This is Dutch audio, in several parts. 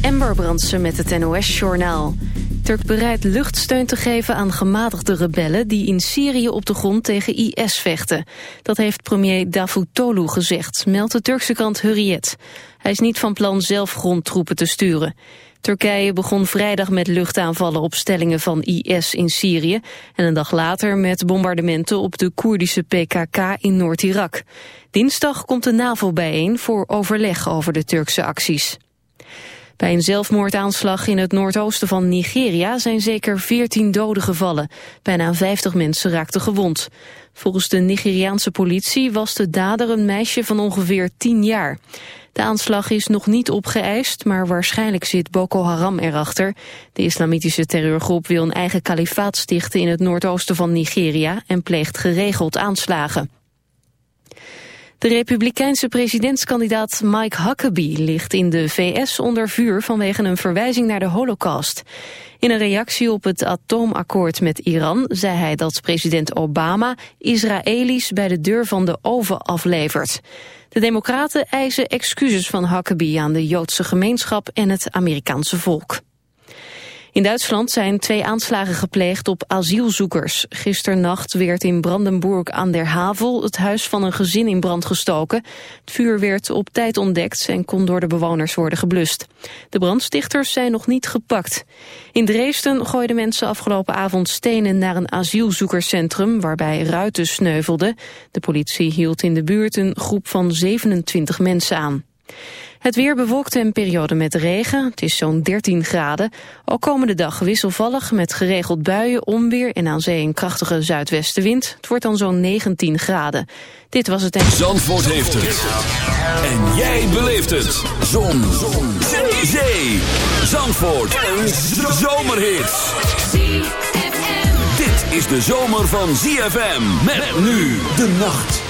Ember Brandsen met het NOS-journaal. Turk bereid luchtsteun te geven aan gematigde rebellen... die in Syrië op de grond tegen IS vechten. Dat heeft premier Davutoglu gezegd, meldt de Turkse krant Hurriyet. Hij is niet van plan zelf grondtroepen te sturen. Turkije begon vrijdag met luchtaanvallen op stellingen van IS in Syrië... en een dag later met bombardementen op de Koerdische PKK in Noord-Irak. Dinsdag komt de NAVO bijeen voor overleg over de Turkse acties. Bij een zelfmoordaanslag in het noordoosten van Nigeria zijn zeker 14 doden gevallen. Bijna 50 mensen raakten gewond. Volgens de Nigeriaanse politie was de dader een meisje van ongeveer 10 jaar. De aanslag is nog niet opgeëist, maar waarschijnlijk zit Boko Haram erachter. De islamitische terreurgroep wil een eigen kalifaat stichten in het noordoosten van Nigeria en pleegt geregeld aanslagen. De republikeinse presidentskandidaat Mike Huckabee ligt in de VS onder vuur vanwege een verwijzing naar de holocaust. In een reactie op het atoomakkoord met Iran zei hij dat president Obama Israëli's bij de deur van de oven aflevert. De democraten eisen excuses van Huckabee aan de Joodse gemeenschap en het Amerikaanse volk. In Duitsland zijn twee aanslagen gepleegd op asielzoekers. Gisternacht werd in Brandenburg aan der Havel het huis van een gezin in brand gestoken. Het vuur werd op tijd ontdekt en kon door de bewoners worden geblust. De brandstichters zijn nog niet gepakt. In Dresden gooiden mensen afgelopen avond stenen naar een asielzoekerscentrum waarbij ruiten sneuvelden. De politie hield in de buurt een groep van 27 mensen aan. Het weer bewolkt en periode met regen. Het is zo'n 13 graden. Ook komende dag wisselvallig met geregeld buien, onweer en aan zee een krachtige zuidwestenwind. Het wordt dan zo'n 19 graden. Dit was het... Zandvoort heeft het. En jij beleeft het. Zon. Zon. Zee. zee. Zandvoort. Een zomerhit. Dit is de zomer van ZFM. Met nu de nacht.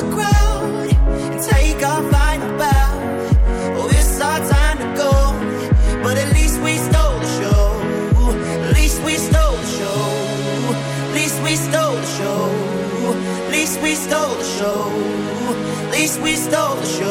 the stole the show.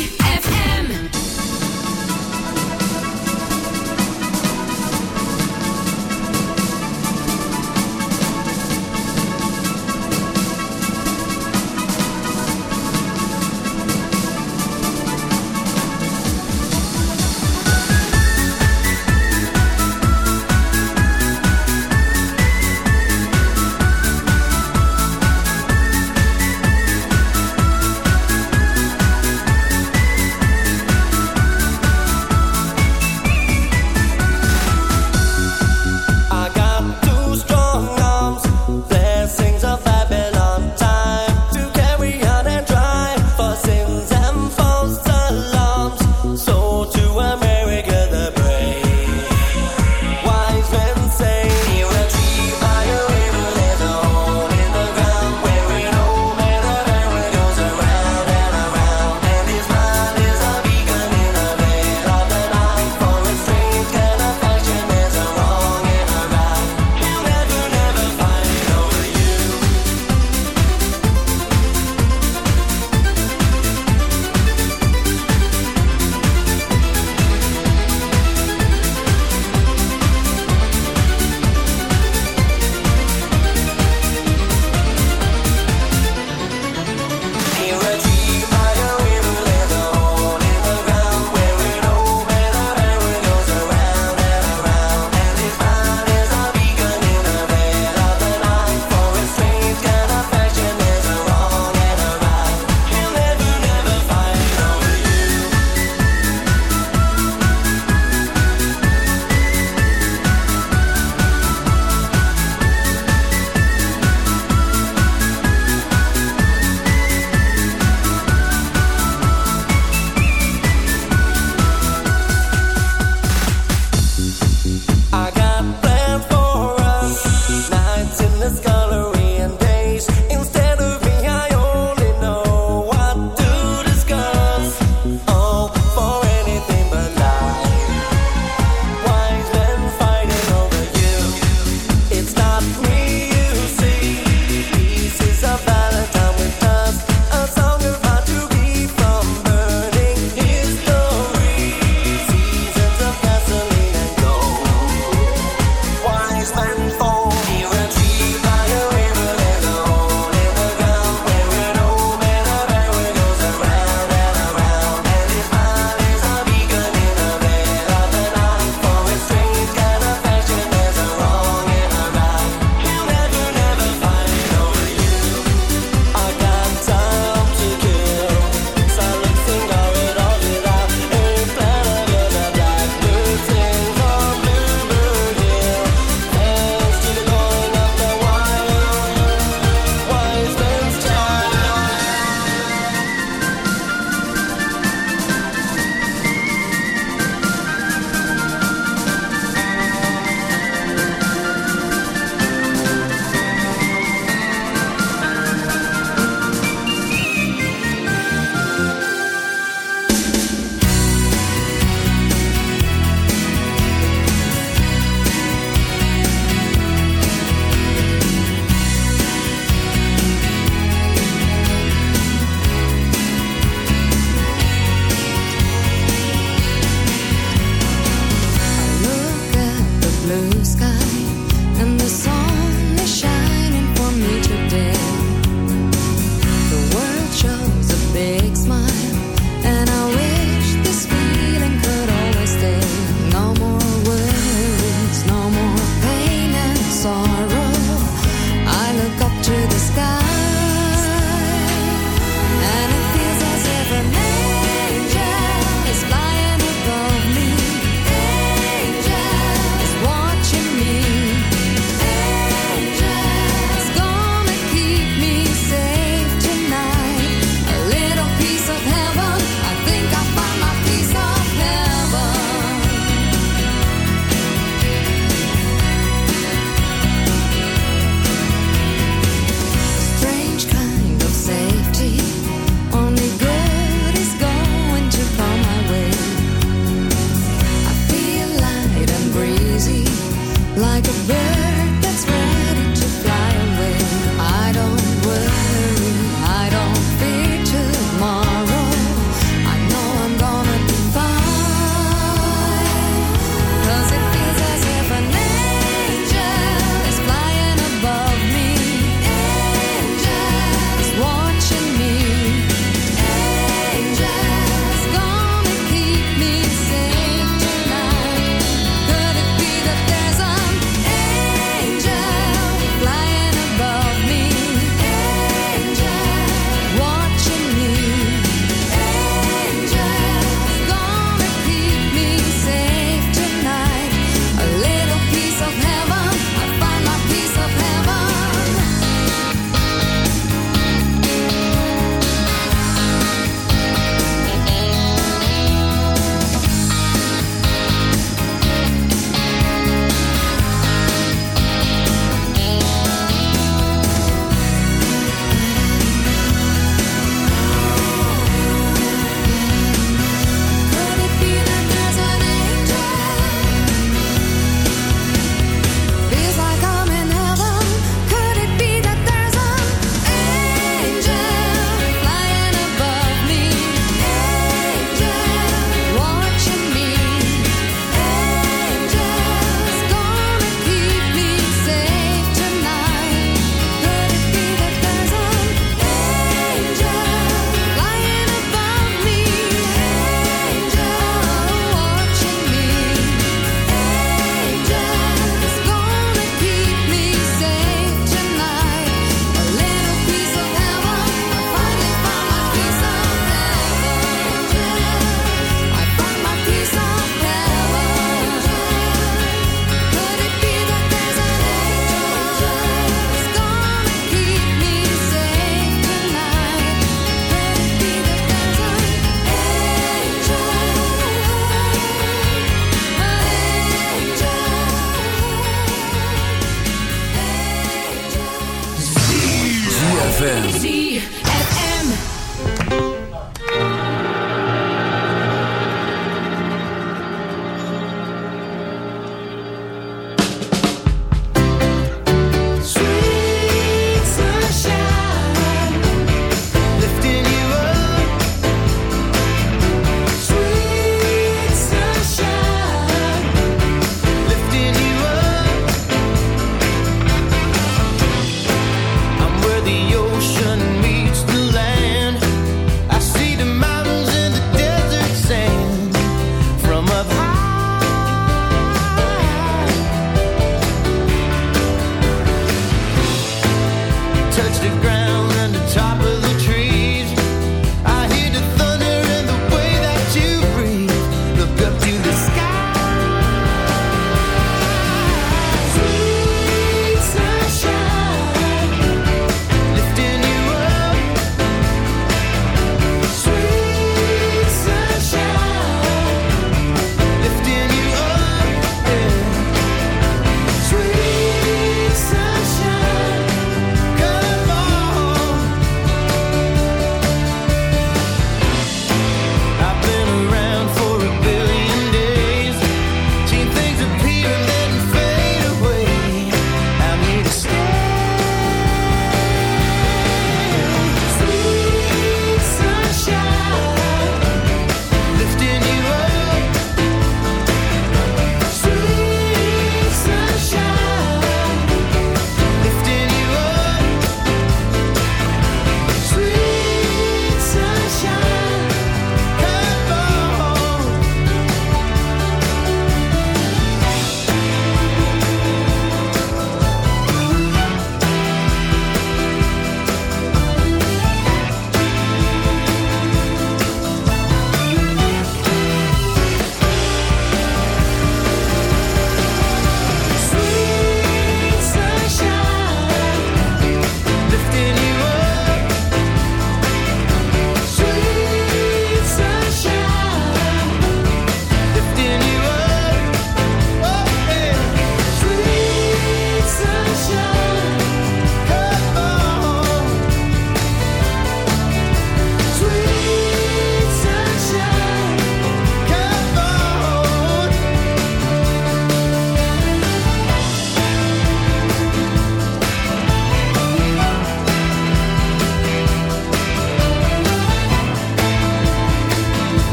touch the ground.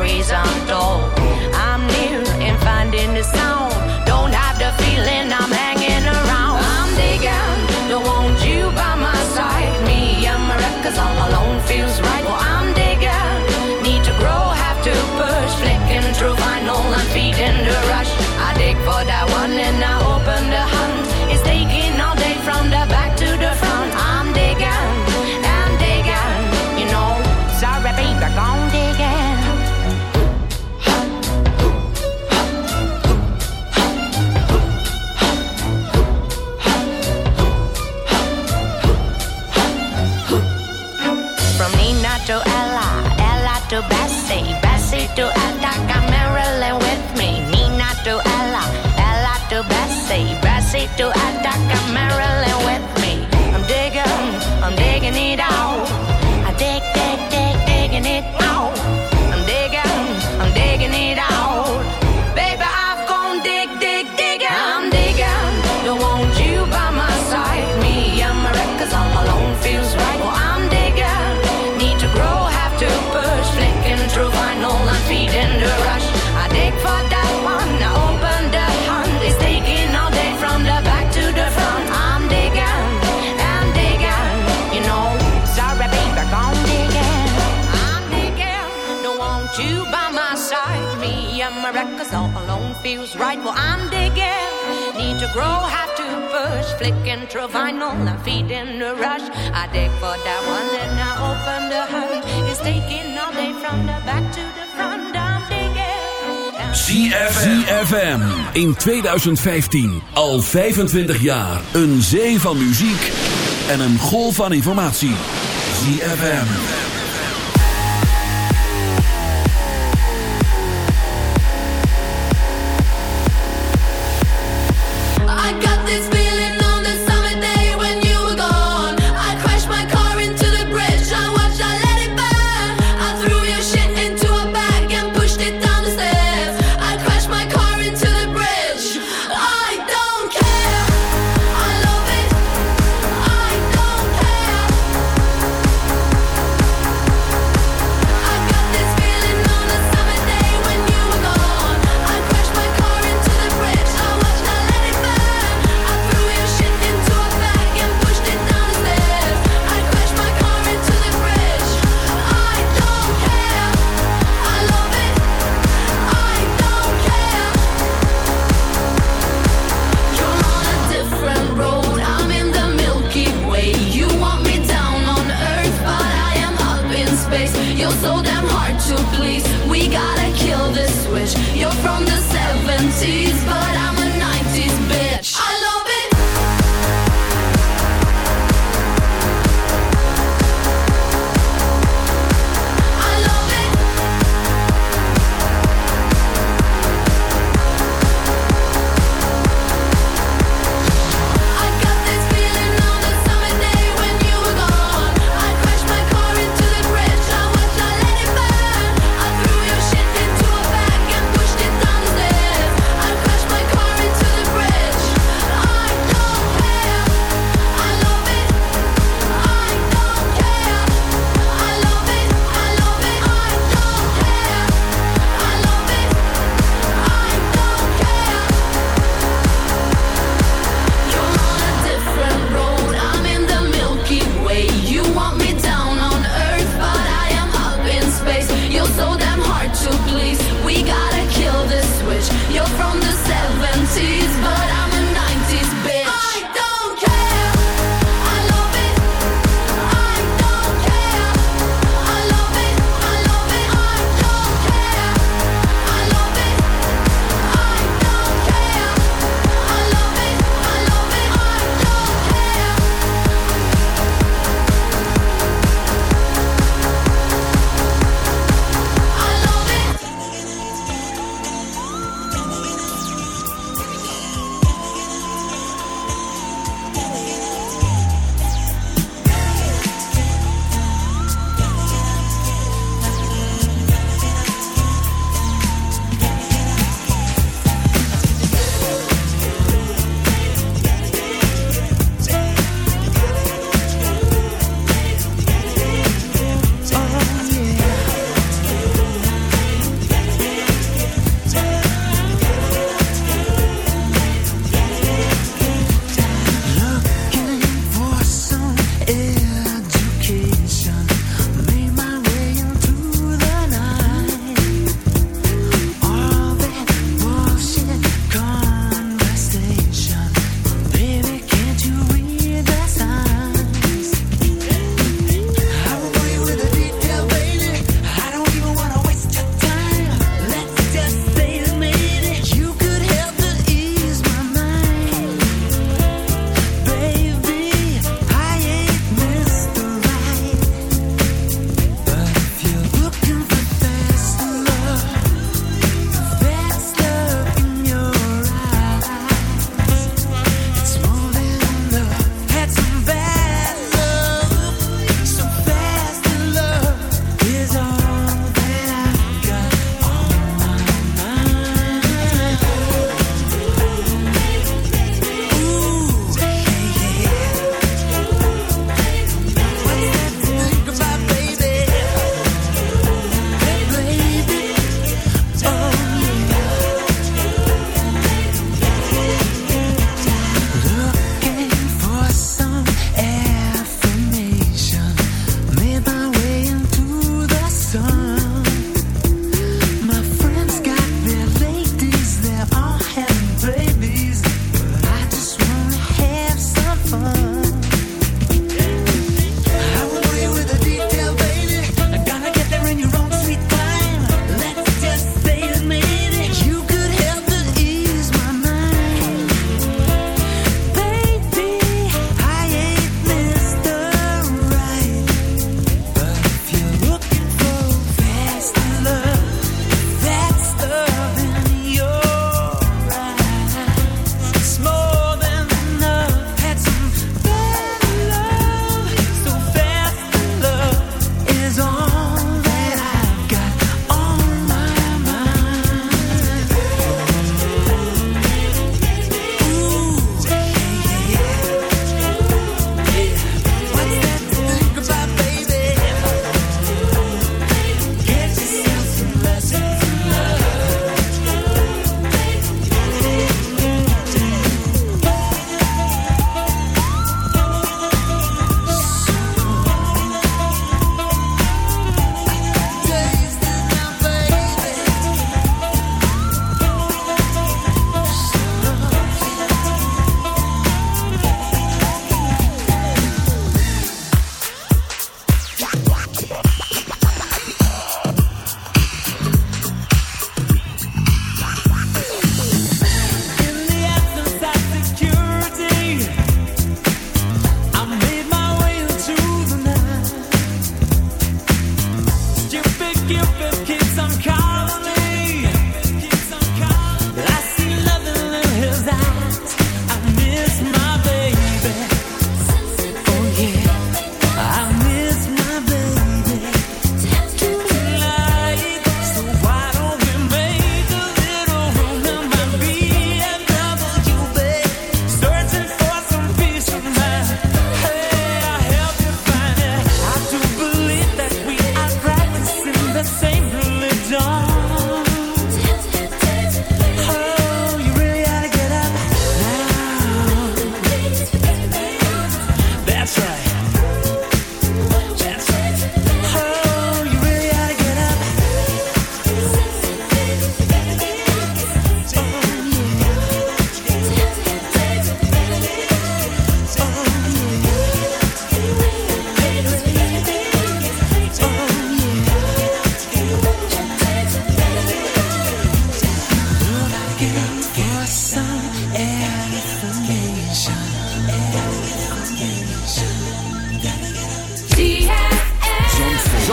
stories untold. I'm new in finding the sound. See to Attica, Maryland. right well I'm digging. Need to grow, have to push. Flicking through vinyl, I'm feeding the rush. I dig for that one, then I open the hood. It's taking all day from the back to the front. I'm digging. ZFM in 2015 al 25 jaar een zee van muziek en een golf van informatie. ZFM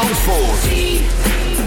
Zandvoort.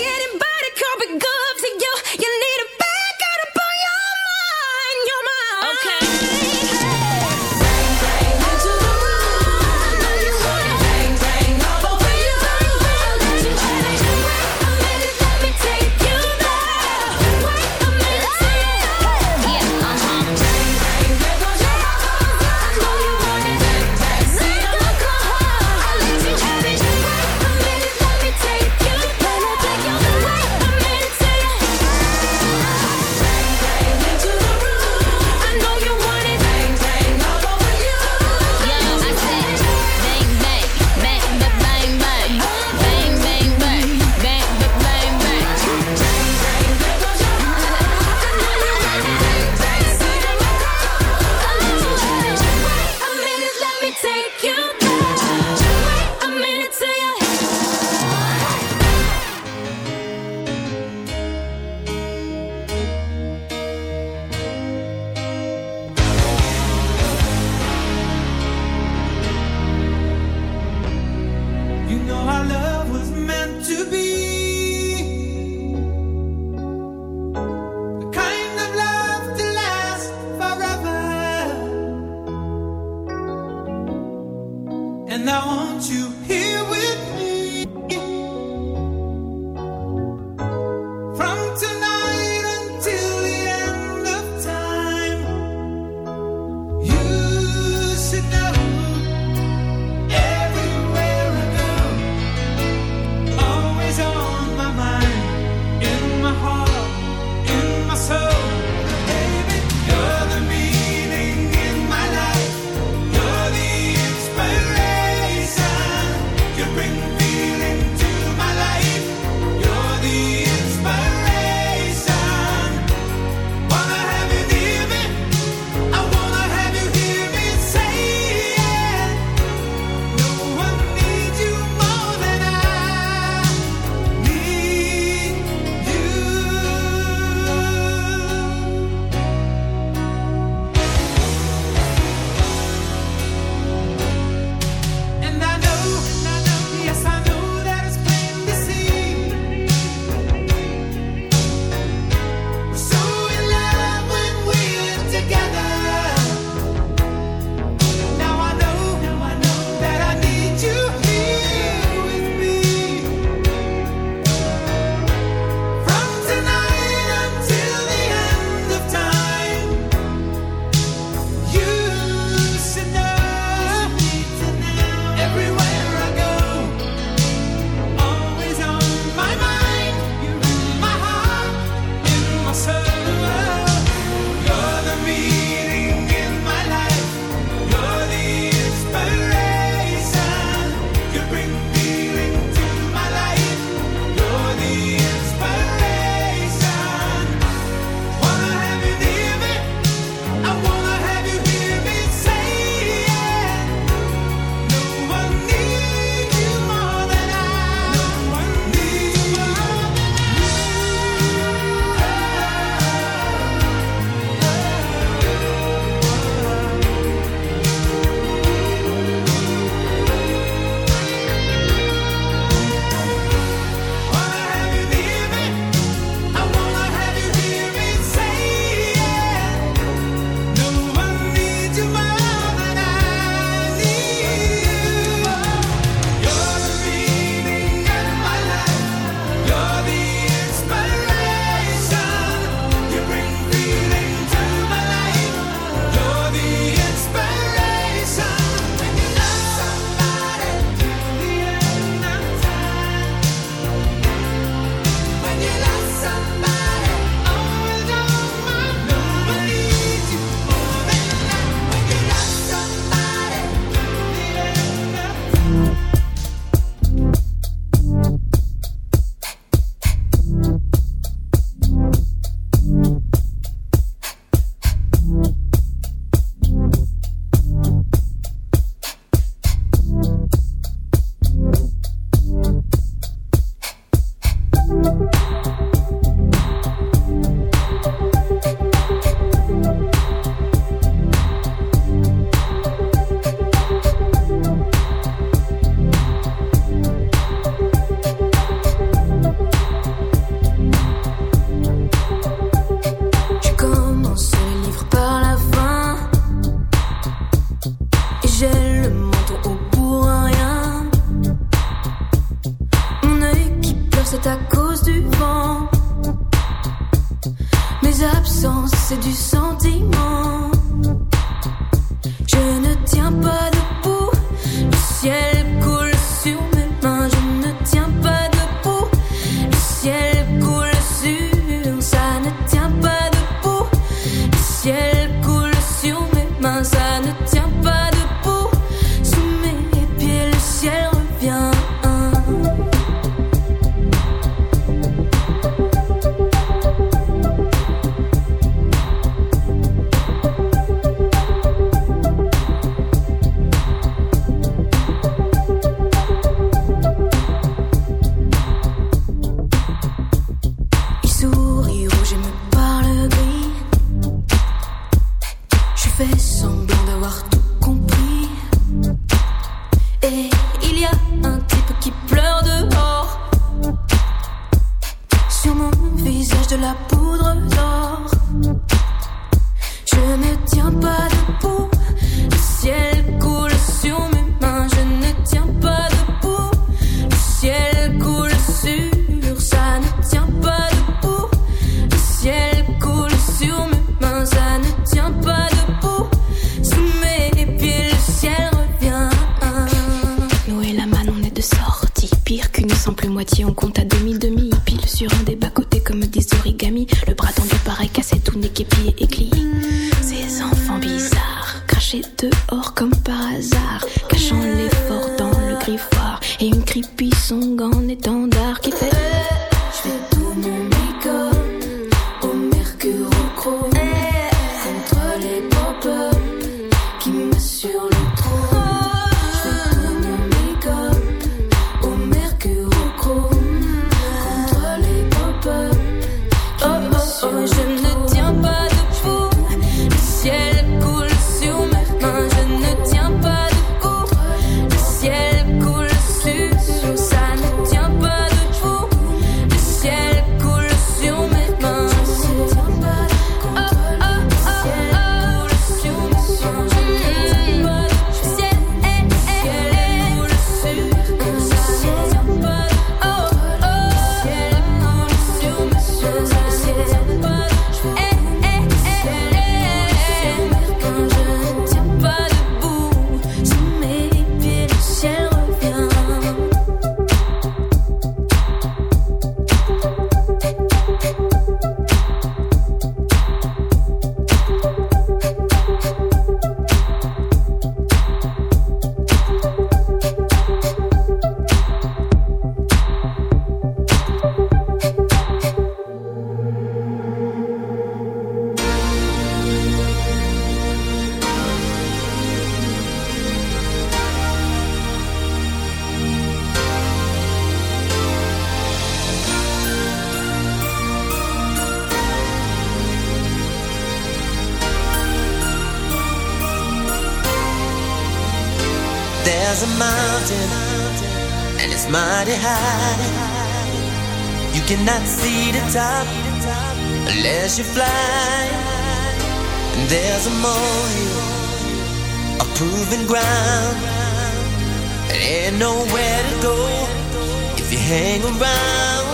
hang around.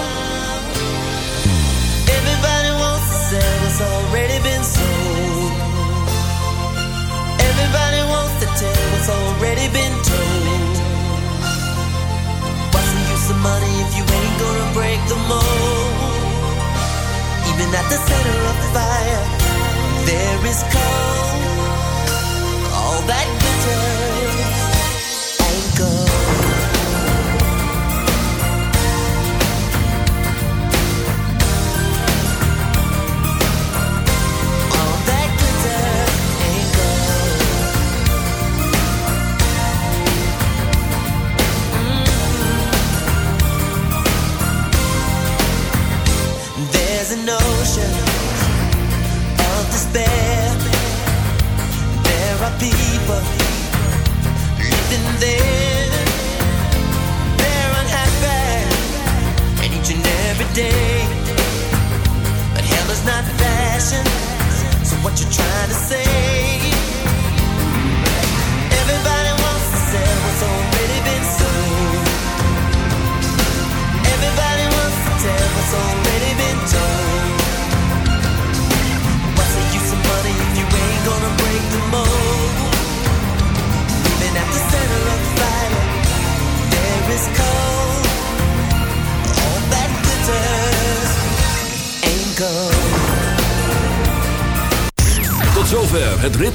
Everybody wants to sell what's already been sold. Everybody wants to tell what's already been told. What's the use of money if you ain't gonna break the mold? Even at the center of the fire, there is cold. All that.